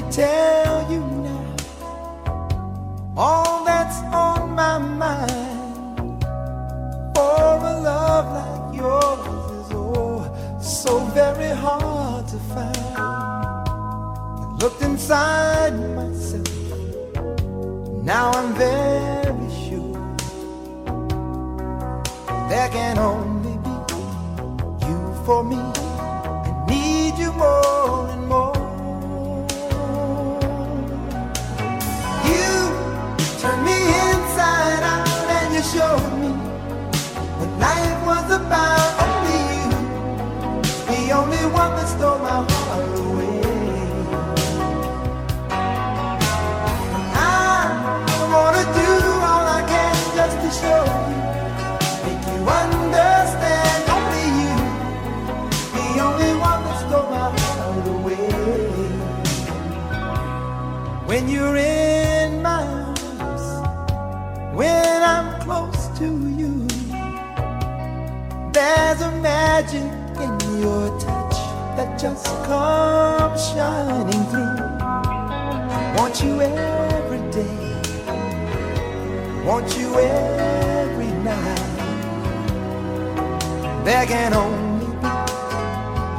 Me tell you now all that's on my mind. For a love like yours is oh so very hard to find. I looked inside myself. Now I'm very sure there can only be you for me. Only one that stole my heart away. I wanna do all I can just to show you, make you understand. Only you, the only one that stole my heart away. When you're in my arms, when I'm close to you, there's a magic in your touch that just comes shining through. Want you every day, want you every night. There can only be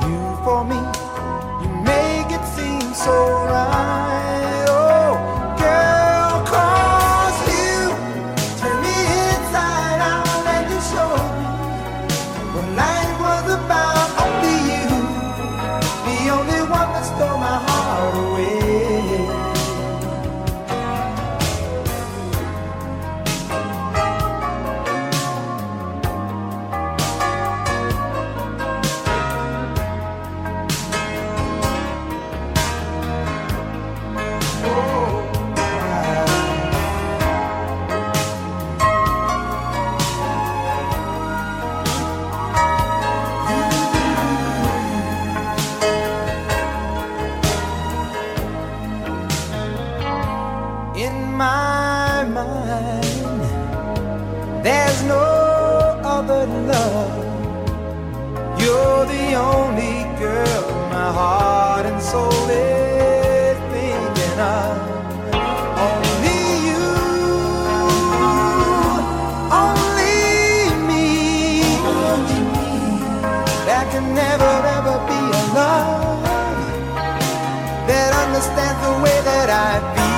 you for me. You make it seem so right. My mind, there's no other love. You're the only girl my heart and soul is thinking of. Only you, only me. There can never ever be a love that understands the way that I feel.